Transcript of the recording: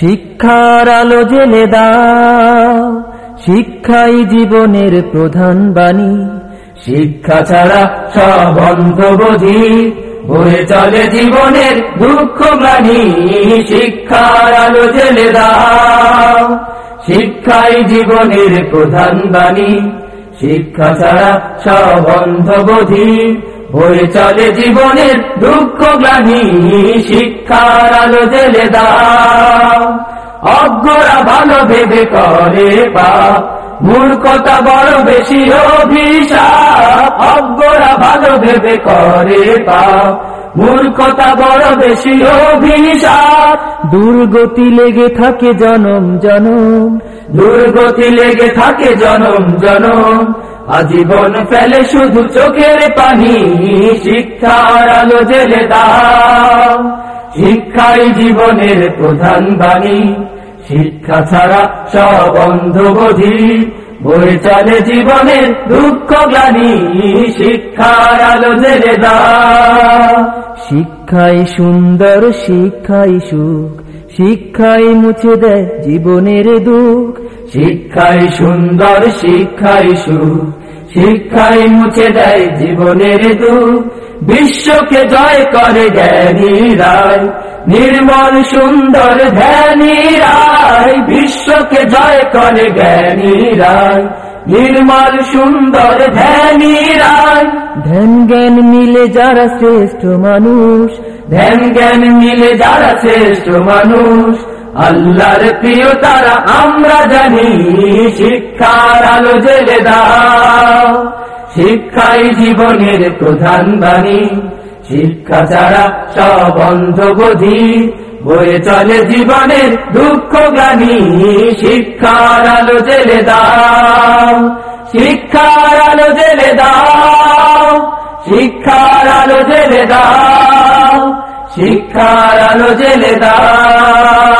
শিক্ষার আলো জেলে দাও, শিক্ষাই জীবনের প্রধান বাণী। শিক্ষা ছাড়া সব অন্ধবোধি বয়ে চলে জীবনের দুঃখ গ্লানি শিক্ষার আলো জেলে দাও, শিক্ষাই জীবনের প্রধান বাণী। শিক্ষা ছাড়া সব অন্ধবোধি বয়ে চলে জীবনের দুঃখ গ্লানি শিক্ষার আলো জেলে দাও। অজ্ঞরা ভালো ভেবে করে বা মূর্খতা বড় বেশি অভিশাপ। অজ্ঞরা ভালো ভেবে করে বা মূর্খতা বড় বেশি অভিশাপ। দুর্গতি লেগে থাকে জনম জনম। দুর্গতি লেগে থাকে জনম জনম। আজীবন ফেলে শুধু চোখের পানি, শিক্ষার আলো জেলে দাও। শিক্ষাই জীবনের প্রধান বাণী, শিক্ষা ছাড়া সব অন্ধবোধি। বয়ে চলে জীবনের দুঃখ গ্লানি, শিক্ষার আলো জেলে দাও। শিক্ষাই সুন্দর, শিক্ষাই সুখ শিক্ষাই মুছে দেয় জীবনের দুঃখ। শিক্ষাই সুন্দর, শিক্ষাই সুখ। শিক্ষাই মুছে দেয় জীবনের দুঃখ। বিশ্বকে জয় করে জ্ঞানী রায়, নির্মল, সুন্দর, ধ্যানী রায়। বিশ্বকে জয় করে জ্ঞানী রায়। নির্মল সুন্দর ধ্যানী রায় ধ্যান জ্ঞান মিলে যারা শ্রেষ্ঠ মানুষ ধ্যান জ্ঞান মিলে যারা শ্রেষ্ঠ মানুষ আল্লাহর প্রিয় তারা আমরা জানি শিক্ষার আলো জেলে দাও। শিক্ষাই জীবনের প্রধান বাণী শিক্ষা ছাড়া সব অন্ধবোধি। বয়ে চলে জীবনের দুঃখ গানি শিক্ষার আলো জেলে দাও। শিক্ষার আলো জেলে দাও শিক্ষার আলো জেলে দাও শিক্ষার আলো জেলে দাও।